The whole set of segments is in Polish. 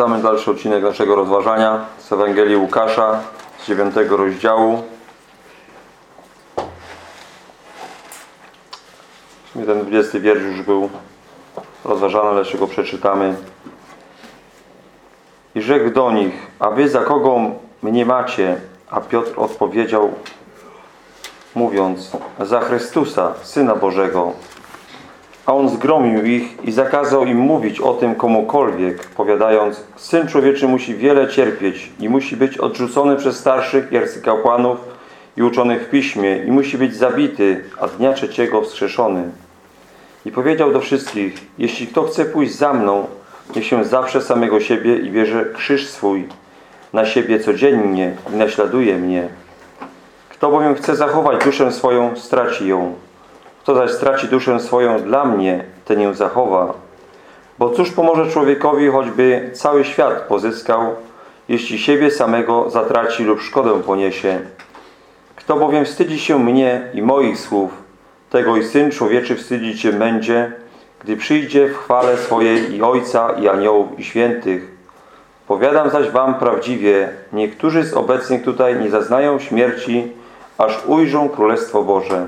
Czytamy dalszy odcinek naszego rozważania z Ewangelii Łukasza z 9 rozdziału. W ten 20 wiersz już był rozważany, ale jeszcze go przeczytamy. I rzekł do nich, a wy za kogo mnie macie? A Piotr odpowiedział, mówiąc, za Chrystusa, Syna Bożego. A on zgromił ich i zakazał im mówić o tym komukolwiek, powiadając, Syn Człowieczy musi wiele cierpieć i musi być odrzucony przez starszych i arcykapłanów i uczonych w piśmie i musi być zabity, a dnia trzeciego wskrzeszony. I powiedział do wszystkich, jeśli kto chce pójść za mną, niech się zawsze samego siebie i bierze krzyż swój na siebie codziennie i naśladuje mnie. Kto bowiem chce zachować duszę swoją, straci ją. Kto zaś straci duszę swoją dla mnie, ten ją zachowa. Bo cóż pomoże człowiekowi, choćby cały świat pozyskał, jeśli siebie samego zatraci lub szkodę poniesie? Kto bowiem wstydzi się mnie i moich słów, tego i Syn Człowieczy wstydzić się będzie, gdy przyjdzie w chwale swojej i Ojca, i aniołów, i świętych. Powiadam zaś wam prawdziwie, niektórzy z obecnych tutaj nie zaznają śmierci, aż ujrzą Królestwo Boże.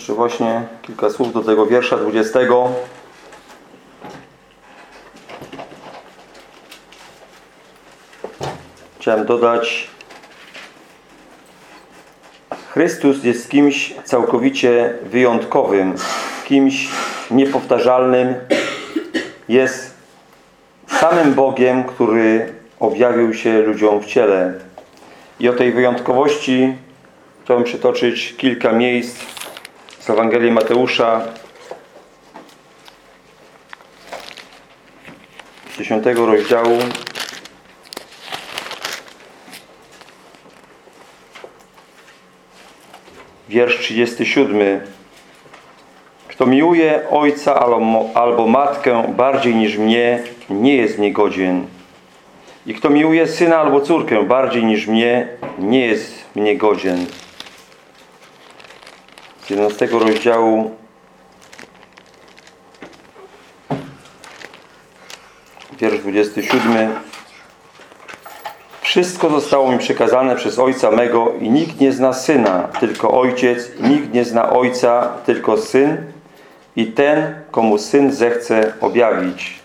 Jeszcze właśnie kilka słów do tego wiersza 20. Chciałem dodać Chrystus jest kimś całkowicie wyjątkowym, kimś niepowtarzalnym. Jest samym Bogiem, który objawił się ludziom w ciele. I o tej wyjątkowości chciałbym przytoczyć kilka miejsc Ewangelii Mateusza z 10 rozdziału wiersz 37 Kto miłuje ojca albo matkę bardziej niż mnie, nie jest niegodzien. I kto miłuje syna albo córkę bardziej niż mnie, nie jest mnie godzien. Z 11 rozdziału wiersz 27 Wszystko zostało mi przekazane przez Ojca mego i nikt nie zna Syna, tylko Ojciec, nikt nie zna Ojca, tylko Syn i ten, komu Syn zechce objawić.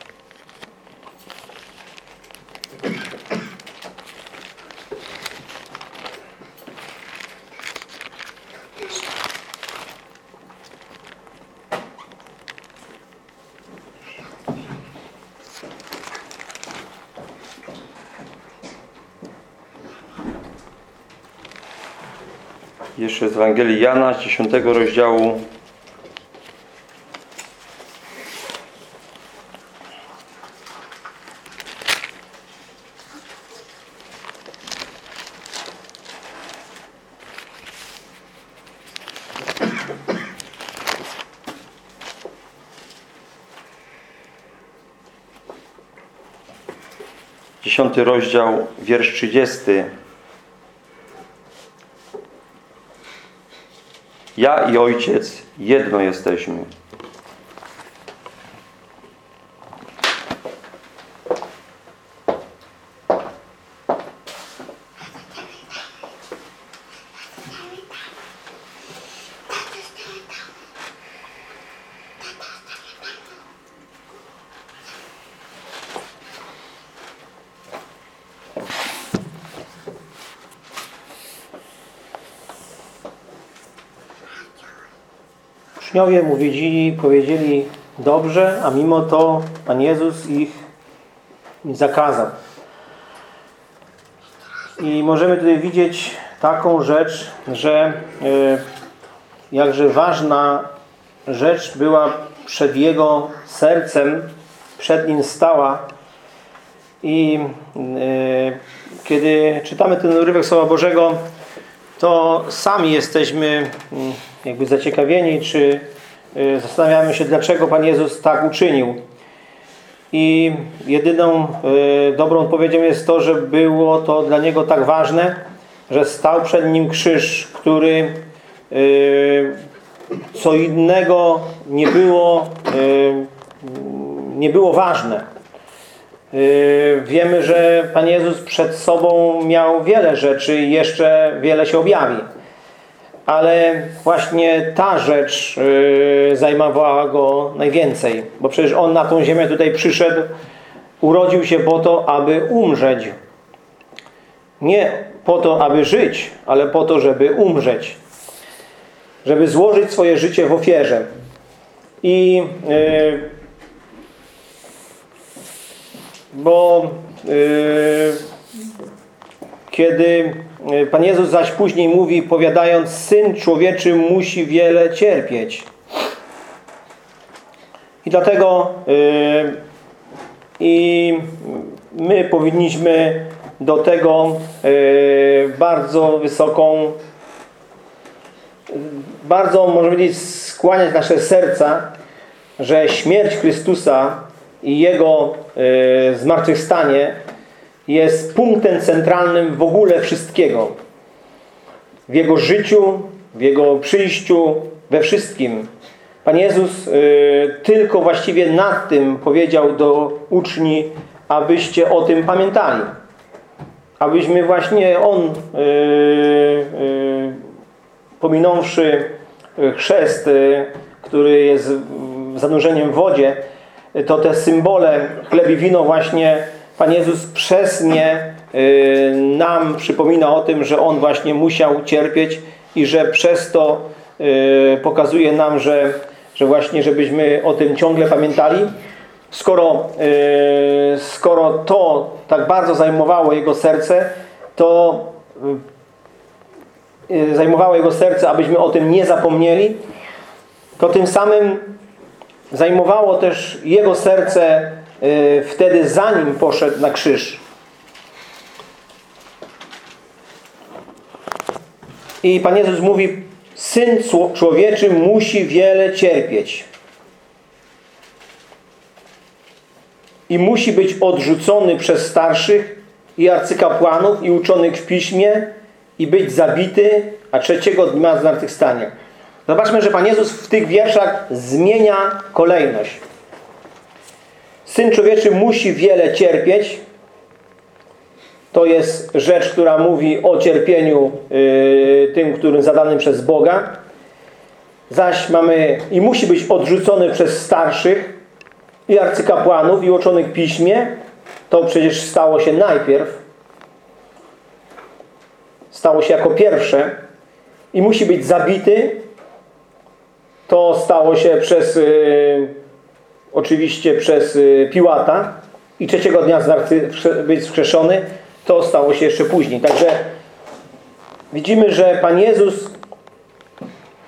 Jeszcze z Ewangelii Jana, z 10 rozdziału. Dziesiąty rozdział, wiersz 30. Ja i Ojciec jedno jesteśmy. Uczniowie mu wiedzieli, powiedzieli dobrze, a mimo to Pan Jezus ich zakazał. I możemy tutaj widzieć taką rzecz, że e, jakże ważna rzecz była przed jego sercem, przed nim stała. I e, kiedy czytamy ten urywek Słowa Bożego, to sami jesteśmy mm, jakby zaciekawieni, czy e, zastanawiamy się, dlaczego Pan Jezus tak uczynił. I jedyną dobrą odpowiedzią jest to, że było to dla Niego tak ważne, że stał przed Nim krzyż, który co innego nie było, nie było ważne. Wiemy, że Pan Jezus przed sobą miał wiele rzeczy i jeszcze wiele się objawi. Ale właśnie ta rzecz zajmowała Go najwięcej. Bo przecież On na tą ziemię tutaj przyszedł, urodził się po to, aby umrzeć. Nie po to, aby żyć, ale po to, żeby umrzeć żeby złożyć swoje życie w ofierze. I yy, bo yy, kiedy Pan Jezus zaś później mówi, powiadając, Syn Człowieczy musi wiele cierpieć. I dlatego yy, i my powinniśmy do tego bardzo wysoką bardzo, można powiedzieć, skłaniać nasze serca, że śmierć Chrystusa i Jego y, zmartwychwstanie jest punktem centralnym w ogóle wszystkiego. W Jego życiu, w Jego przyjściu, we wszystkim. Pan Jezus y, tylko właściwie nad tym powiedział do uczni, abyście o tym pamiętali. Abyśmy właśnie On y, pominąwszy e, chrzest, który jest zanurzeniem w wodzie, to te symbole chleb i wino właśnie Pan Jezus przez nie e, nam przypomina o tym, że On właśnie musiał cierpieć i że przez to pokazuje nam, że, że właśnie żebyśmy o tym ciągle pamiętali. Skoro, skoro to tak bardzo zajmowało Jego serce, to Y, zajmowało jego serce, abyśmy o tym nie zapomnieli, to tym samym zajmowało też jego serce y, wtedy zanim poszedł na krzyż. I Pan Jezus mówi, Syn Człowieczy musi wiele cierpieć. I musi być odrzucony przez starszych i arcykapłanów i uczonych w piśmie i być zabity, a trzeciego dnia zmartwychwstanie. Zobaczmy, że Pan Jezus w tych wierszach zmienia kolejność. Syn człowieczy musi wiele cierpieć. To jest rzecz, która mówi o cierpieniu yy, tym, którym zadanym przez Boga. Zaś mamy i musi być odrzucony przez starszych i arcykapłanów i uczonych piśmie. To przecież stało się najpierw stało się jako pierwsze i musi być zabity. To stało się przez y, oczywiście przez y, Piłata i trzeciego dnia być wskrzeszony. To stało się jeszcze później. Także widzimy, że Pan Jezus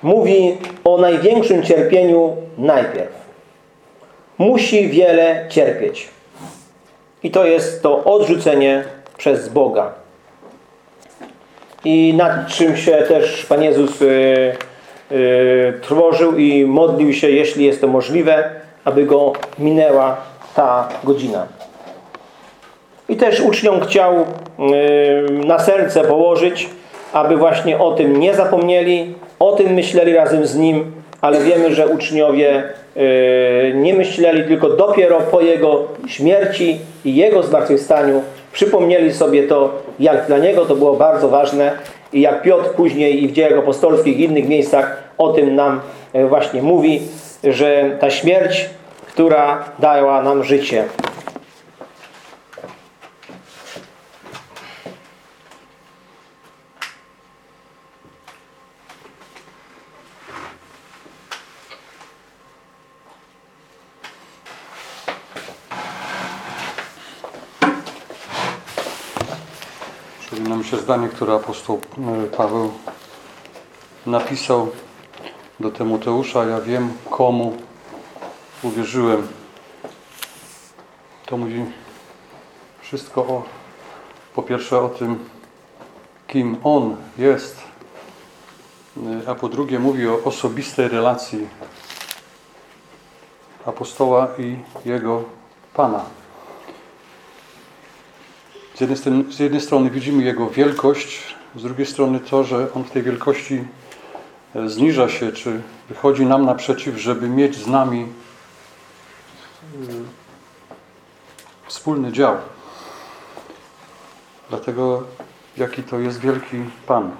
mówi o największym cierpieniu najpierw. Musi wiele cierpieć. I to jest to odrzucenie przez Boga i nad czym się też Pan Jezus y, trwożył i modlił się, jeśli jest to możliwe, aby go minęła ta godzina. I też uczniom chciał y, na serce położyć, aby właśnie o tym nie zapomnieli, o tym myśleli razem z Nim, ale wiemy, że uczniowie y, nie myśleli, tylko dopiero po Jego śmierci i Jego zmartwychwstaniu przypomnieli sobie to, jak dla Niego to było bardzo ważne i jak Piotr później i w dziejach apostolskich i innych miejscach o tym nam e, właśnie mówi, że ta śmierć, która dała nam życie. Przypomina mi się zdanie, które apostoł e, Paweł napisał do Tymoteusza. Ja wiem, komu uwierzyłem. To mówi wszystko o, po pierwsze o tym, kim On jest, a po drugie mówi o osobistej relacji apostoła i jego Pana. Z jednej, strony, z jednej strony widzimy Jego wielkość, z drugiej strony to, że On w tej wielkości e, zniża się, czy wychodzi nam naprzeciw, żeby mieć z nami e, wspólny dział. Dlatego jaki to jest wielki Pan.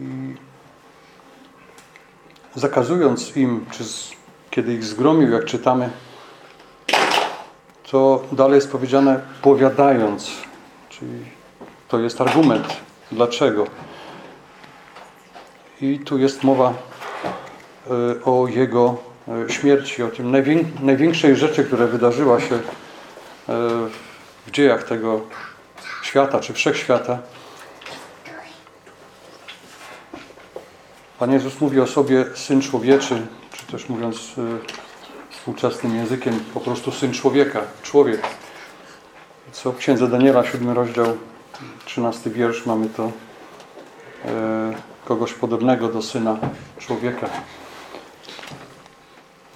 I zakazując im, czy z, kiedy ich zgromił, jak czytamy, to dalej jest powiedziane powiadając, czyli to jest argument. Dlaczego? I tu jest mowa e, o Jego e, śmierci, o tym największej rzeczy, która wydarzyła się e, w dziejach tego świata, czy wszechświata. Pan Jezus mówi o sobie Syn Człowieczy, czy też mówiąc współczesnym językiem po prostu Syn Człowieka, człowiek. Co w Księdze Daniela, 7 rozdział, 13 wiersz, mamy to e, kogoś podobnego do Syna Człowieka.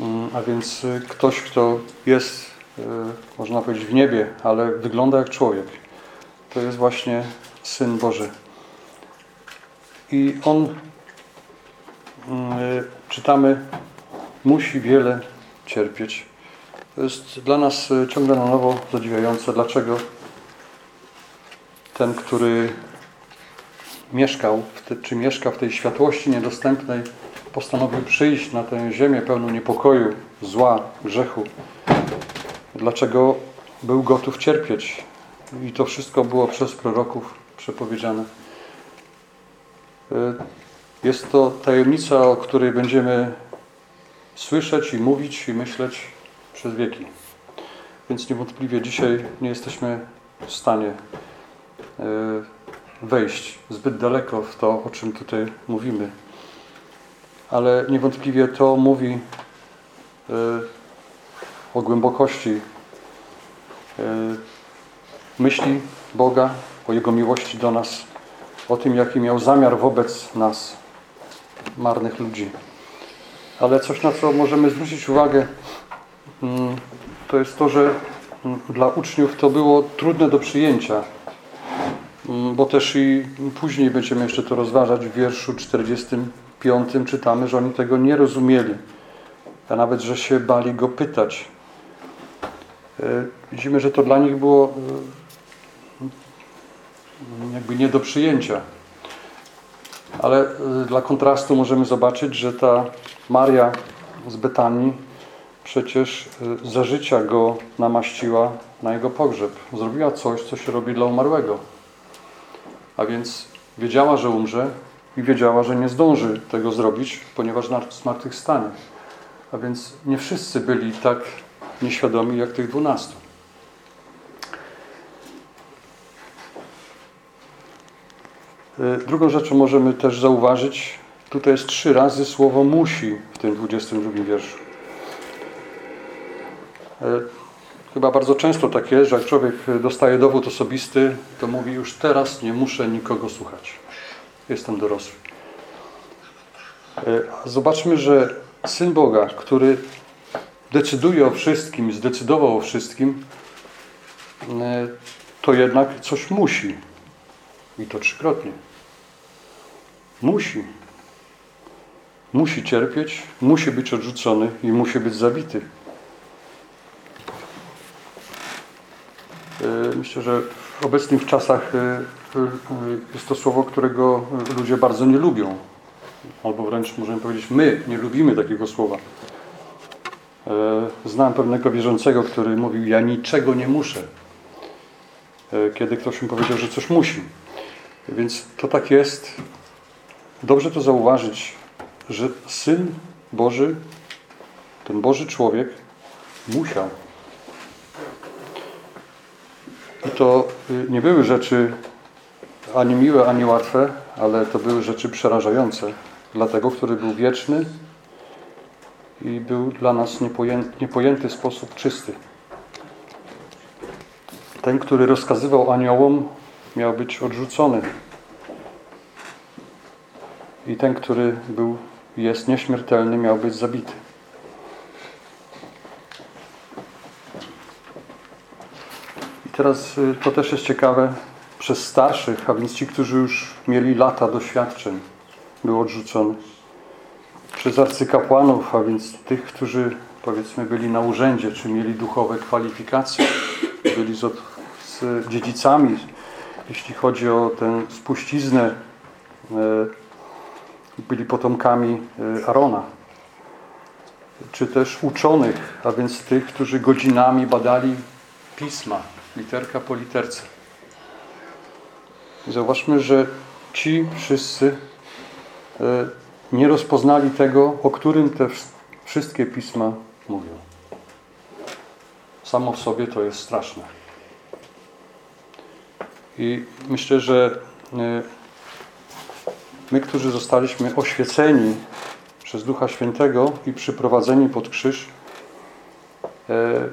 Mm, a więc e, ktoś, kto jest, e, można powiedzieć, w niebie, ale wygląda jak człowiek. To jest właśnie Syn Boży. I On, mm, e, czytamy, musi wiele cierpieć. To jest dla nas e, ciągle na nowo zadziwiające, dlaczego ten, który mieszkał, czy mieszka w tej światłości niedostępnej, postanowił przyjść na tę ziemię pełną niepokoju, zła, grzechu. Dlaczego był gotów cierpieć? I to wszystko było przez proroków przepowiedziane. E, jest to tajemnica, o której będziemy słyszeć i mówić i myśleć przez wieki. Więc niewątpliwie dzisiaj nie jesteśmy w stanie e, wejść zbyt daleko w to, o czym tutaj mówimy. Ale niewątpliwie to mówi e, o głębokości e, myśli Boga, o Jego miłości do nas, o tym, jaki miał zamiar wobec nas, marnych ludzi. Ale coś, na co możemy zwrócić uwagę, mm, to jest to, że mm, dla uczniów to było trudne do przyjęcia. Mm, bo też i później będziemy jeszcze to rozważać w wierszu 45 czytamy, że oni tego nie rozumieli. A nawet, że się bali go pytać. E, widzimy, że to dla nich było e, jakby nie do przyjęcia. Ale e, dla kontrastu możemy zobaczyć, że ta Maria z Betanii przecież y, za życia go namaściła na jego pogrzeb. Zrobiła coś, co się robi dla umarłego. A więc wiedziała, że umrze i wiedziała, że nie zdąży tego zrobić, ponieważ zmartwychwstanie. A więc nie wszyscy byli tak nieświadomi jak tych dwunastu. Drugą rzeczą możemy też zauważyć, Tutaj jest trzy razy słowo musi w tym 22 wierszu. E, chyba bardzo często tak jest, że jak człowiek dostaje dowód osobisty, to mówi już teraz nie muszę nikogo słuchać. Jestem dorosły. E, zobaczmy, że Syn Boga, który decyduje o wszystkim, zdecydował o wszystkim, to jednak coś musi. I to trzykrotnie. Musi. Musi cierpieć, musi być odrzucony i musi być zabity. E, myślę, że w obecnych czasach e, e, jest to słowo, którego ludzie bardzo nie lubią. Albo wręcz możemy powiedzieć, my nie lubimy takiego słowa. Znam pewnego wierzącego, który mówił, ja niczego nie muszę. Kiedy ktoś mi powiedział, że coś musi. Więc to tak jest. Dobrze to zauważyć, że Syn Boży, ten Boży człowiek musiał. I to y, nie były rzeczy ani miłe, ani łatwe, ale to były rzeczy przerażające dla tego, który był wieczny i był dla nas niepojęty, niepojęty sposób czysty. Ten, który rozkazywał aniołom, miał być odrzucony. I ten, który był, jest nieśmiertelny, miał być zabity. I teraz y, to też jest ciekawe, przez starszych, a więc ci, którzy już mieli lata doświadczeń, był odrzucony. Przez arcykapłanów, a więc tych, którzy powiedzmy byli na urzędzie, czy mieli duchowe kwalifikacje, byli z, z dziedzicami, jeśli chodzi o tę spuściznę, e, byli potomkami e, Arona. Czy też uczonych, a więc tych, którzy godzinami badali pisma, literka po literce. I zauważmy, że ci wszyscy e, nie rozpoznali tego, o którym te wszystkie pisma mówią. Samo w sobie to jest straszne. I myślę, że e, my, którzy zostaliśmy oświeceni przez Ducha Świętego i przyprowadzeni pod krzyż, e,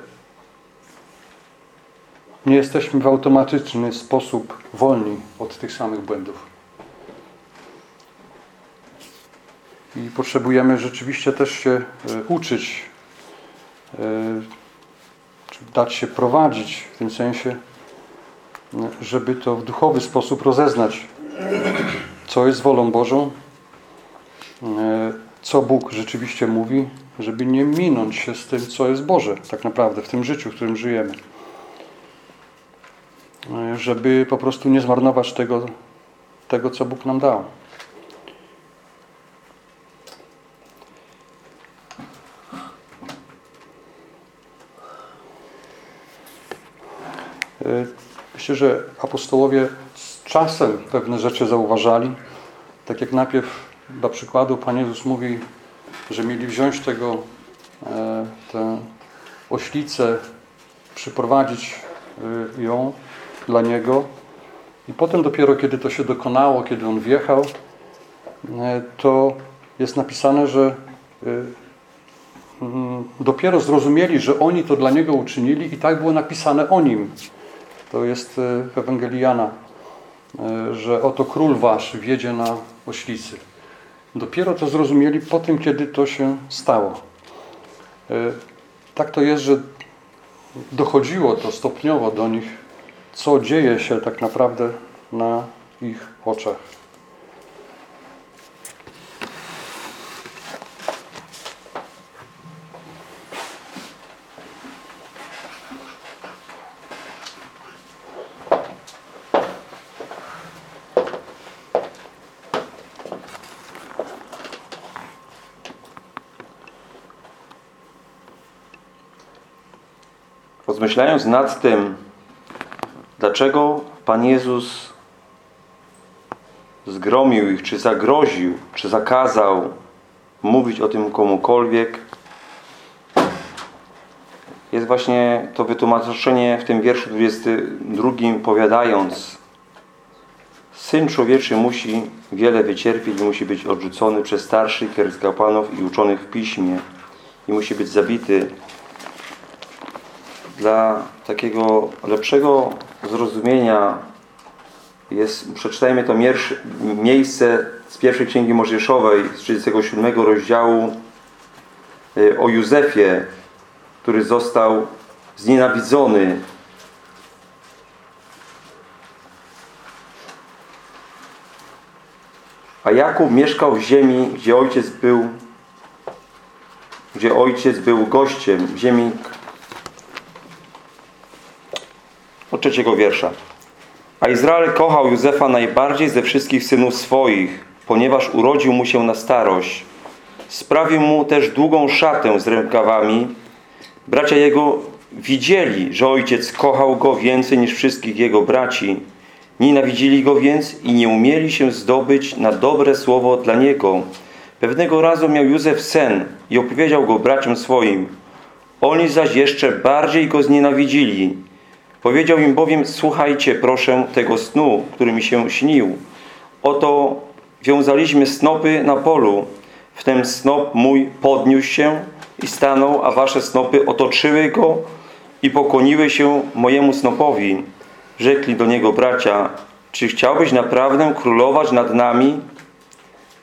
nie jesteśmy w automatyczny sposób wolni od tych samych błędów. I potrzebujemy rzeczywiście też się e, uczyć, czy dać się prowadzić w tym sensie, żeby to w duchowy sposób rozeznać, co jest wolą Bożą, co Bóg rzeczywiście mówi, żeby nie minąć się z tym, co jest Boże tak naprawdę w tym życiu, w którym żyjemy. Żeby po prostu nie zmarnować tego, tego co Bóg nam dał. Myślę, że apostołowie z czasem pewne rzeczy zauważali. Tak jak najpierw dla przykładu Pan Jezus mówi, że mieli wziąć tego, e, tę oślicę, przyprowadzić e, ją dla Niego i potem dopiero kiedy to się dokonało, kiedy On wjechał, e, to jest napisane, że mm, dopiero zrozumieli, że oni to dla Niego uczynili i tak było napisane o Nim. To jest w Ewangelii Jana, że oto król wasz wiedzie na oślicy. Dopiero to zrozumieli po tym, kiedy to się stało. Tak to jest, że dochodziło to stopniowo do nich, co dzieje się tak naprawdę na ich oczach. Rozmyślając nad tym, dlaczego Pan Jezus zgromił ich, czy zagroził, czy zakazał mówić o tym komukolwiek, jest właśnie to wytłumaczenie w tym wierszu 22 powiadając Syn człowieczy musi wiele wycierpieć, musi być odrzucony przez starszych kapłanów i uczonych w piśmie i musi być zabity dla takiego lepszego zrozumienia jest, przeczytajmy to miejsce z pierwszej Księgi Mojżeszowej z 37 rozdziału y, o Józefie, który został znienawidzony. A Jakub mieszkał w ziemi, gdzie ojciec był gdzie ojciec był gościem, w ziemi od trzeciego wiersza. A Izrael kochał Józefa najbardziej ze wszystkich synów swoich, ponieważ urodził mu się na starość. Sprawił mu też długą szatę z rękawami. Bracia jego widzieli, że ojciec kochał go więcej niż wszystkich jego braci. Nienawidzili go więc i nie umieli się zdobyć na dobre słowo dla niego. Pewnego razu miał Józef sen i opowiedział go braciom swoim. Oni zaś jeszcze bardziej go znienawidzili Powiedział im bowiem, słuchajcie proszę tego snu, który mi się śnił. Oto wiązaliśmy snopy na polu. Wtem snop mój podniósł się i stanął, a wasze snopy otoczyły go i pokłoniły się mojemu snopowi. Rzekli do niego bracia, czy chciałbyś naprawdę królować nad nami?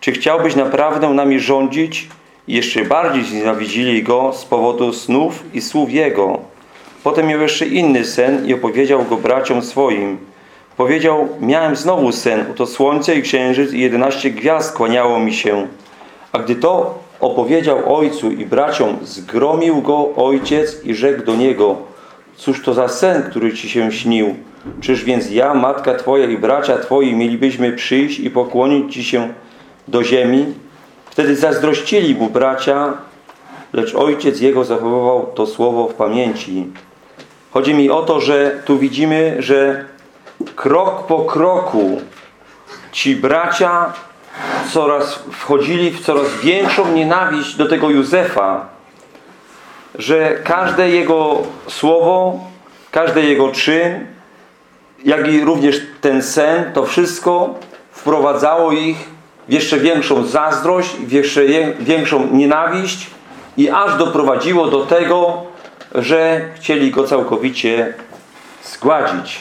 Czy chciałbyś naprawdę nami rządzić? I jeszcze bardziej znienawidzili go z powodu snów i słów jego. Potem miał jeszcze inny sen i opowiedział go braciom swoim. Powiedział, miałem znowu sen, oto słońce i księżyc i jedenaście gwiazd kłaniało mi się. A gdy to opowiedział ojcu i braciom, zgromił go ojciec i rzekł do niego, cóż to za sen, który ci się śnił? Czyż więc ja, matka twoja i bracia twoi mielibyśmy przyjść i pokłonić ci się do ziemi? Wtedy zazdrościli mu bracia, lecz ojciec jego zachowywał to słowo w pamięci. Chodzi mi o to, że tu widzimy, że krok po kroku ci bracia coraz wchodzili w coraz większą nienawiść do tego Józefa, że każde jego słowo, każdy jego czyn, jak i również ten sen, to wszystko wprowadzało ich w jeszcze większą zazdrość, w jeszcze większą nienawiść i aż doprowadziło do tego, że chcieli go całkowicie zgładzić.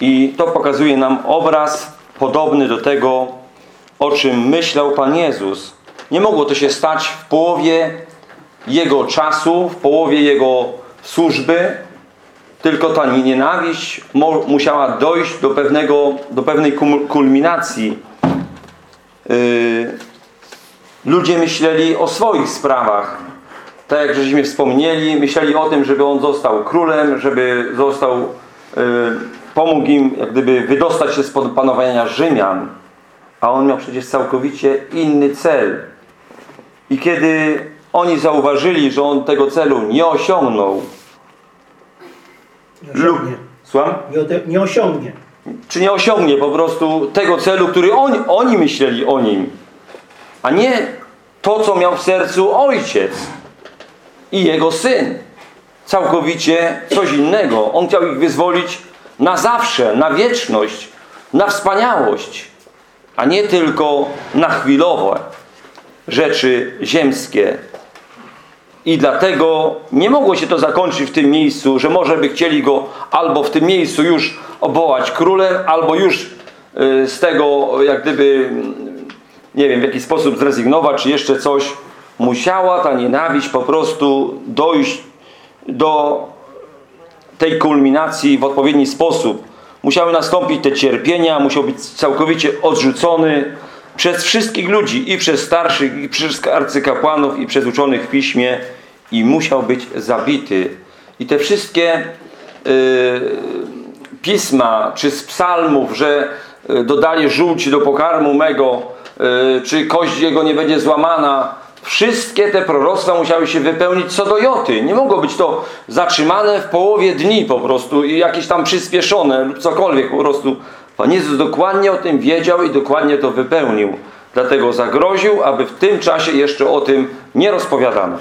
I to pokazuje nam obraz podobny do tego, o czym myślał Pan Jezus. Nie mogło to się stać w połowie Jego czasu, w połowie Jego służby, tylko ta nienawiść musiała dojść do, pewnego, do pewnej kulminacji. Yy, ludzie myśleli o swoich sprawach. Tak jak żeśmy wspomnieli, myśleli o tym, żeby on został królem, żeby został, yy, pomógł im jak gdyby wydostać się spod panowania Rzymian. A on miał przecież całkowicie inny cel. I kiedy oni zauważyli, że on tego celu nie osiągnął, nie osiągnie. Słucham? Nie, nie osiągnie. Czy nie osiągnie po prostu tego celu, który oni, oni myśleli o nim, a nie to, co miał w sercu ojciec i jego syn. Całkowicie coś innego. On chciał ich wyzwolić na zawsze, na wieczność, na wspaniałość, a nie tylko na chwilowe rzeczy ziemskie. I dlatego nie mogło się to zakończyć w tym miejscu, że może by chcieli go albo w tym miejscu już obwołać królem, albo już y, z tego jak gdyby nie wiem, w jaki sposób zrezygnować, czy jeszcze coś. Musiała ta nienawiść po prostu dojść do tej kulminacji w odpowiedni sposób. Musiały nastąpić te cierpienia, musiał być całkowicie odrzucony przez wszystkich ludzi, i przez starszych, i przez arcykapłanów, i przez uczonych w piśmie i musiał być zabity. I te wszystkie yy, pisma, czy z psalmów, że yy, dodali żółci do pokarmu mego, yy, czy kość jego nie będzie złamana, wszystkie te proroctwa musiały się wypełnić co do joty. Nie mogło być to zatrzymane w połowie dni po prostu i jakieś tam przyspieszone lub cokolwiek po prostu. Pan Jezus dokładnie o tym wiedział i dokładnie to wypełnił. Dlatego zagroził, aby w tym czasie jeszcze o tym nie rozpowiadano.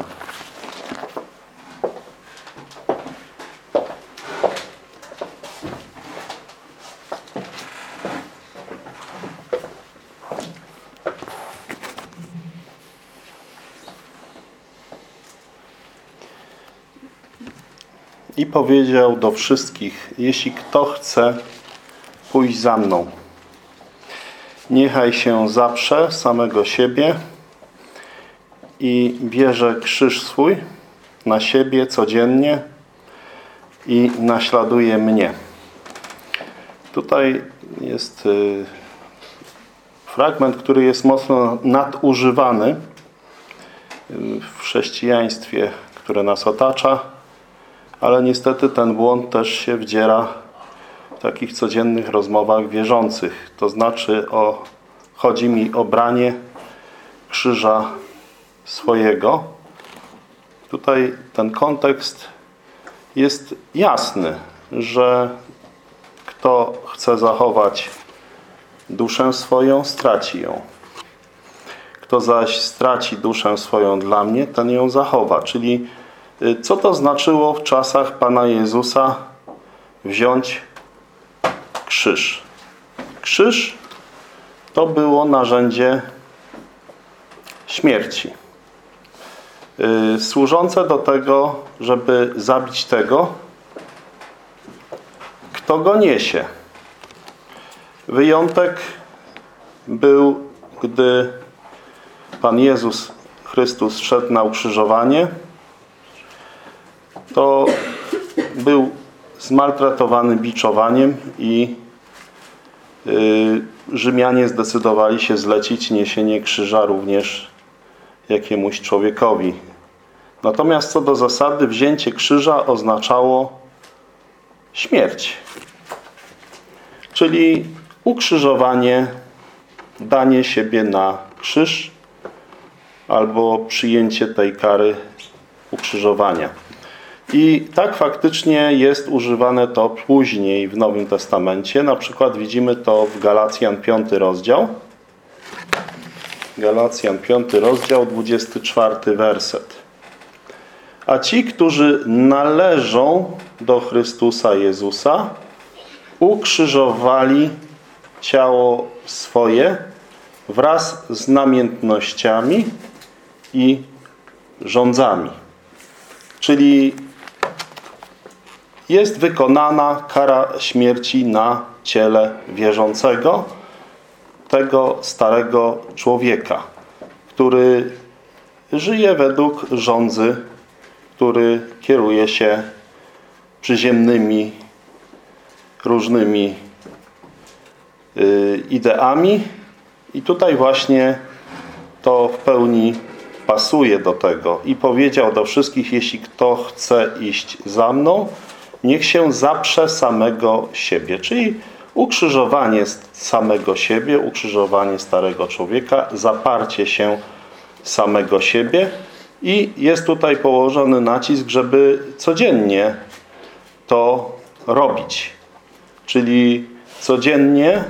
I powiedział do wszystkich, jeśli kto chce pójść za mną, niechaj się zaprze samego siebie i bierze krzyż swój na siebie codziennie i naśladuje mnie. Tutaj jest y, fragment, który jest mocno nadużywany y, w chrześcijaństwie, które nas otacza, ale niestety ten błąd też się wdziera w takich codziennych rozmowach wierzących. To znaczy o, chodzi mi o branie krzyża swojego. Tutaj ten kontekst jest jasny, że kto chce zachować duszę swoją, straci ją. Kto zaś straci duszę swoją dla mnie, ten ją zachowa. Czyli co to znaczyło w czasach Pana Jezusa wziąć krzyż. Krzyż to było narzędzie śmierci. Yy, służące do tego, żeby zabić tego, kto go niesie. Wyjątek był, gdy Pan Jezus Chrystus szedł na ukrzyżowanie, to był zmaltretowany biczowaniem i yy, Rzymianie zdecydowali się zlecić niesienie krzyża również jakiemuś człowiekowi. Natomiast co do zasady wzięcie krzyża oznaczało śmierć. Czyli ukrzyżowanie, danie siebie na krzyż albo przyjęcie tej kary ukrzyżowania. I tak faktycznie jest używane to później w Nowym Testamencie. Na przykład widzimy to w Galacjan 5 rozdział. Galacjan 5 rozdział, 24 werset. A ci, którzy należą do Chrystusa Jezusa, ukrzyżowali ciało swoje wraz z namiętnościami i rządzami. Czyli jest wykonana kara śmierci na ciele wierzącego, tego starego człowieka, który żyje według rządzy, który kieruje się przyziemnymi, różnymi y, ideami i tutaj właśnie to w pełni pasuje do tego. I powiedział do wszystkich, jeśli kto chce iść za mną, niech się zaprze samego siebie. Czyli ukrzyżowanie samego siebie, ukrzyżowanie starego człowieka, zaparcie się samego siebie i jest tutaj położony nacisk, żeby codziennie to robić. Czyli codziennie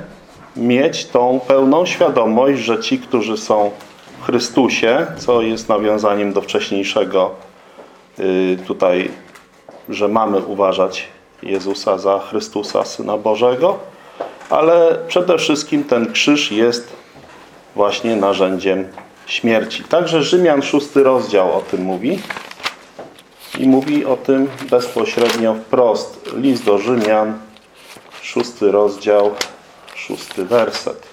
mieć tą pełną świadomość, że ci, którzy są w Chrystusie, co jest nawiązaniem do wcześniejszego y, tutaj że mamy uważać Jezusa za Chrystusa, Syna Bożego, ale przede wszystkim ten krzyż jest właśnie narzędziem śmierci. Także Rzymian 6 rozdział o tym mówi i mówi o tym bezpośrednio wprost. List do Rzymian, 6 rozdział, 6 werset.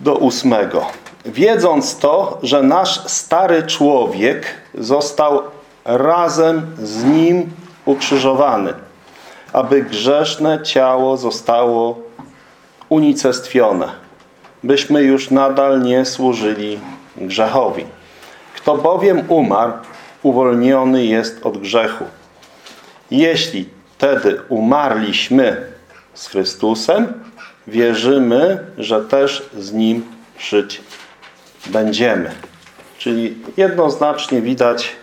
Do ósmego wiedząc to, że nasz stary człowiek został razem z Nim ukrzyżowany, aby grzeszne ciało zostało unicestwione, byśmy już nadal nie służyli grzechowi. Kto bowiem umarł, uwolniony jest od grzechu. Jeśli wtedy umarliśmy z Chrystusem, wierzymy, że też z Nim żyć będziemy. Czyli jednoznacznie widać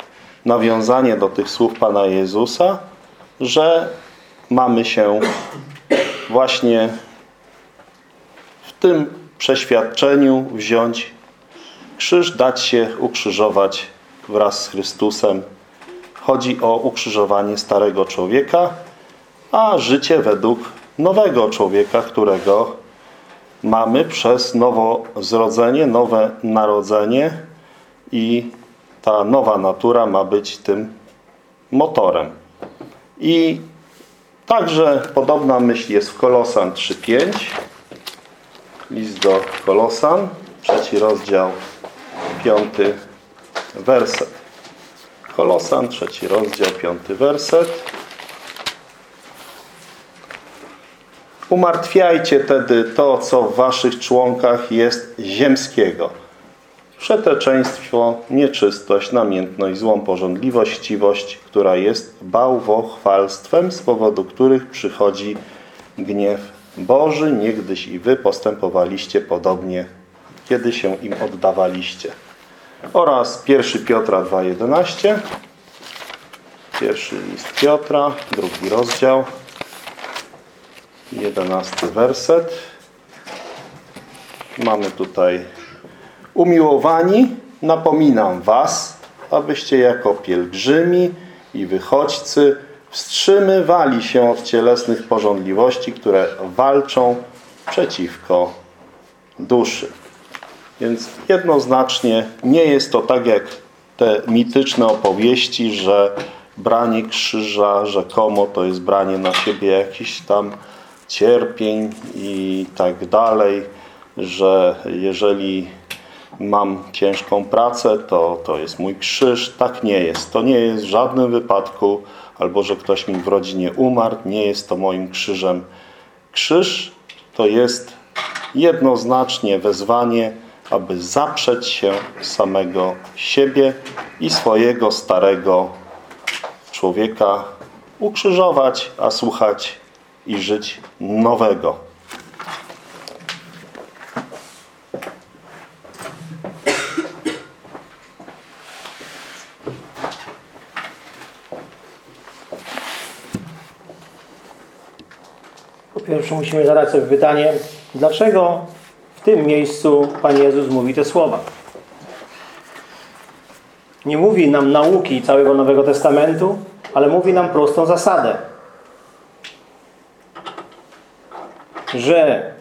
nawiązanie do tych słów Pana Jezusa, że mamy się właśnie w tym przeświadczeniu wziąć krzyż, dać się ukrzyżować wraz z Chrystusem. Chodzi o ukrzyżowanie starego człowieka, a życie według nowego człowieka, którego mamy przez nowozrodzenie, nowe narodzenie i ta nowa natura ma być tym motorem. I także podobna myśl jest w Kolosan 3.5. List do Kolosan, trzeci rozdział, piąty werset. Kolosan, trzeci rozdział, piąty werset. Umartwiajcie tedy to, co w waszych członkach jest ziemskiego. Przeteczeństwo, nieczystość, namiętność, złą porządliwość, chciwość, która jest bałwochwalstwem, z powodu których przychodzi gniew Boży, niegdyś i wy postępowaliście podobnie, kiedy się im oddawaliście. Oraz 1 Piotra 2,11 Pierwszy list Piotra, drugi rozdział jedenasty werset. Mamy tutaj umiłowani, napominam was, abyście jako pielgrzymi i wychodźcy wstrzymywali się od cielesnych porządliwości, które walczą przeciwko duszy. Więc jednoznacznie nie jest to tak jak te mityczne opowieści, że branie krzyża rzekomo to jest branie na siebie jakichś tam cierpień i tak dalej, że jeżeli mam ciężką pracę, to, to jest mój krzyż. Tak nie jest. To nie jest w żadnym wypadku, albo że ktoś mi w rodzinie umarł, nie jest to moim krzyżem. Krzyż to jest jednoznacznie wezwanie, aby zaprzeć się samego siebie i swojego starego człowieka ukrzyżować, a słuchać i żyć nowego. Po pierwsze musimy zadać sobie pytanie, dlaczego w tym miejscu Pan Jezus mówi te słowa? Nie mówi nam nauki całego Nowego Testamentu, ale mówi nam prostą zasadę. Że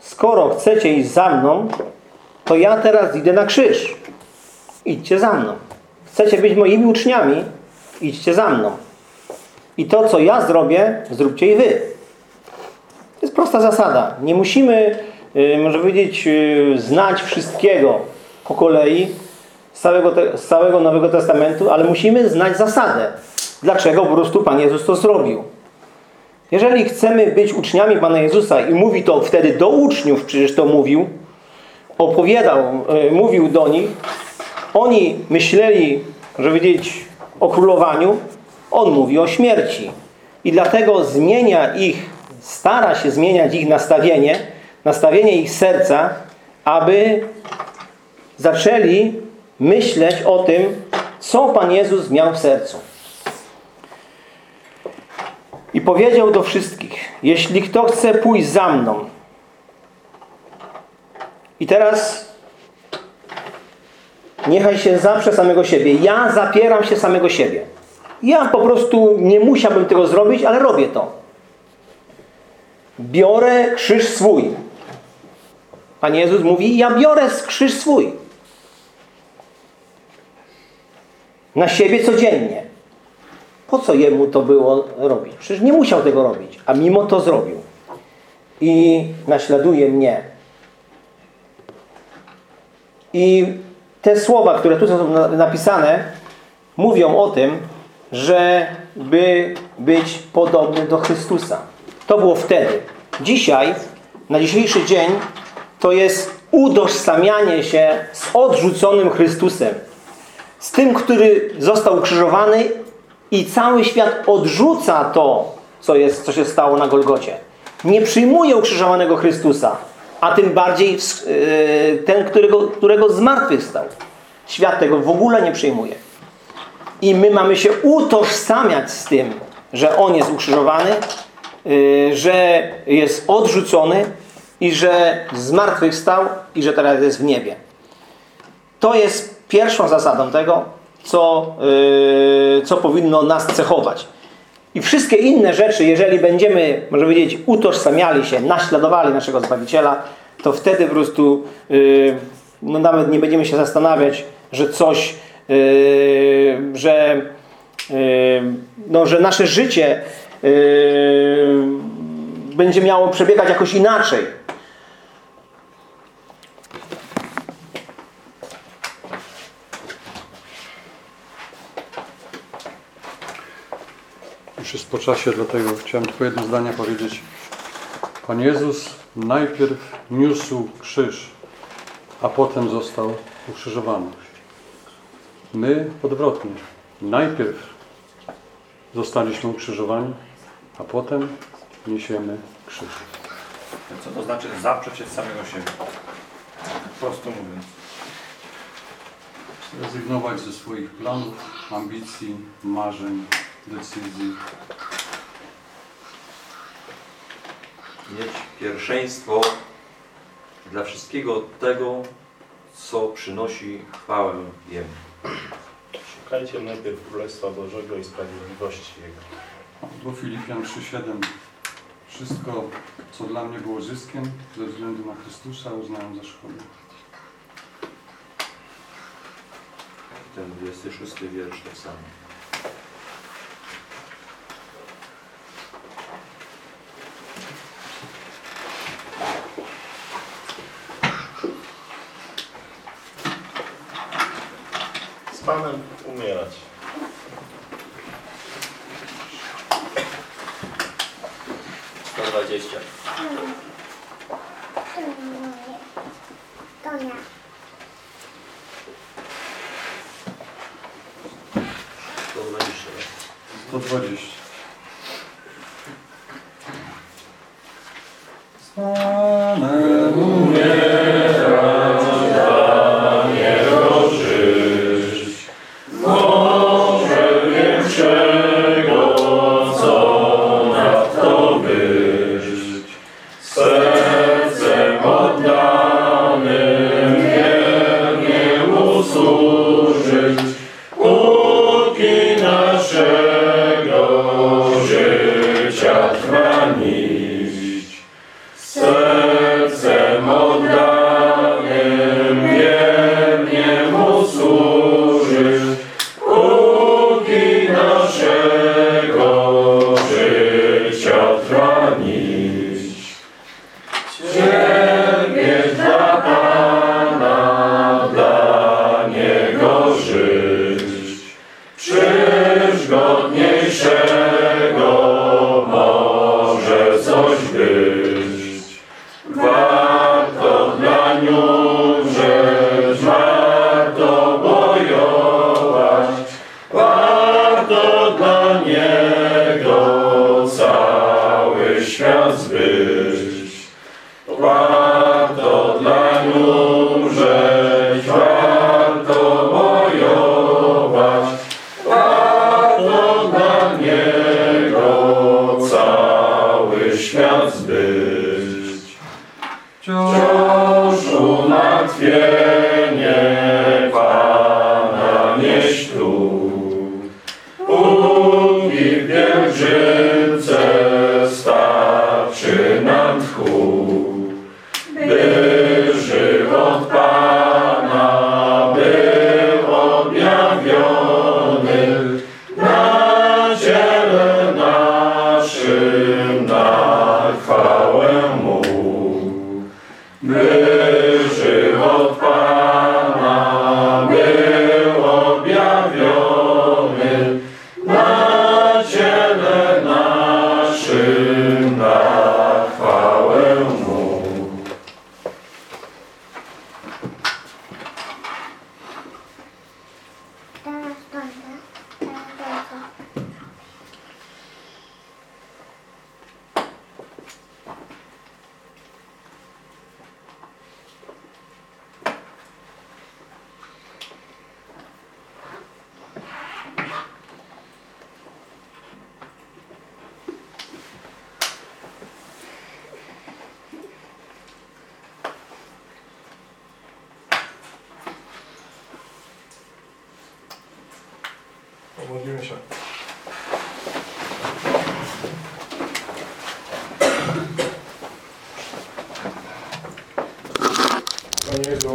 skoro chcecie iść za mną, to ja teraz idę na krzyż. Idźcie za mną. Chcecie być moimi uczniami? Idźcie za mną. I to, co ja zrobię, zróbcie i wy. To jest prosta zasada. Nie musimy, y, może powiedzieć, y, znać wszystkiego po kolei z całego, te, z całego Nowego Testamentu, ale musimy znać zasadę. Dlaczego po prostu Pan Jezus to zrobił. Jeżeli chcemy być uczniami Pana Jezusa i mówi to wtedy do uczniów, przecież to mówił, opowiadał, y, mówił do nich, oni myśleli, że powiedzieć o królowaniu, on mówi o śmierci. I dlatego zmienia ich, stara się zmieniać ich nastawienie, nastawienie ich serca, aby zaczęli myśleć o tym, co Pan Jezus miał w sercu. I powiedział do wszystkich, jeśli kto chce pójść za mną. I teraz niechaj się zaprze samego siebie. Ja zapieram się samego siebie. Ja po prostu nie musiałbym tego zrobić, ale robię to. Biorę krzyż swój. Pan Jezus mówi, ja biorę krzyż swój. Na siebie codziennie. Po co jemu to było robić? Przecież nie musiał tego robić, a mimo to zrobił. I naśladuje mnie. I te słowa, które tu są napisane, mówią o tym, żeby być podobny do Chrystusa. To było wtedy. Dzisiaj, na dzisiejszy dzień, to jest utożsamianie się z odrzuconym Chrystusem. Z tym, który został ukrzyżowany i cały świat odrzuca to, co, jest, co się stało na Golgocie. Nie przyjmuje ukrzyżowanego Chrystusa, a tym bardziej yy, ten, którego, którego zmartwychwstał. Świat tego w ogóle nie przyjmuje. I my mamy się utożsamiać z tym, że On jest ukrzyżowany, yy, że jest odrzucony i że zmartwychwstał i że teraz jest w niebie. To jest pierwszą zasadą tego, co, yy, co powinno nas cechować. I wszystkie inne rzeczy, jeżeli będziemy, może powiedzieć, utożsamiali się, naśladowali naszego Zbawiciela, to wtedy po prostu yy, no nawet nie będziemy się zastanawiać, że coś, yy, że, yy, no, że nasze życie yy, będzie miało przebiegać jakoś inaczej. Po czasie, dlatego chciałem tylko jedno zdanie powiedzieć. Pan Jezus najpierw niósł krzyż, a potem został ukrzyżowany. My odwrotnie. Najpierw zostaliśmy ukrzyżowani, a potem niesiemy krzyż. Co to znaczy zaprzeć się samego siebie? Prosto mówiąc. Rezygnować ze swoich planów, ambicji, marzeń, decyzji. Mieć pierwszeństwo dla wszystkiego tego, co przynosi chwałę Jemu. Szukajcie najpierw Królestwa Bożego i sprawiedliwości Jego. Do Filipian 3,7 Wszystko, co dla mnie było zyskiem, ze względu na Chrystusa uznałem za szkodę. Ten 26 wiersz tak samo.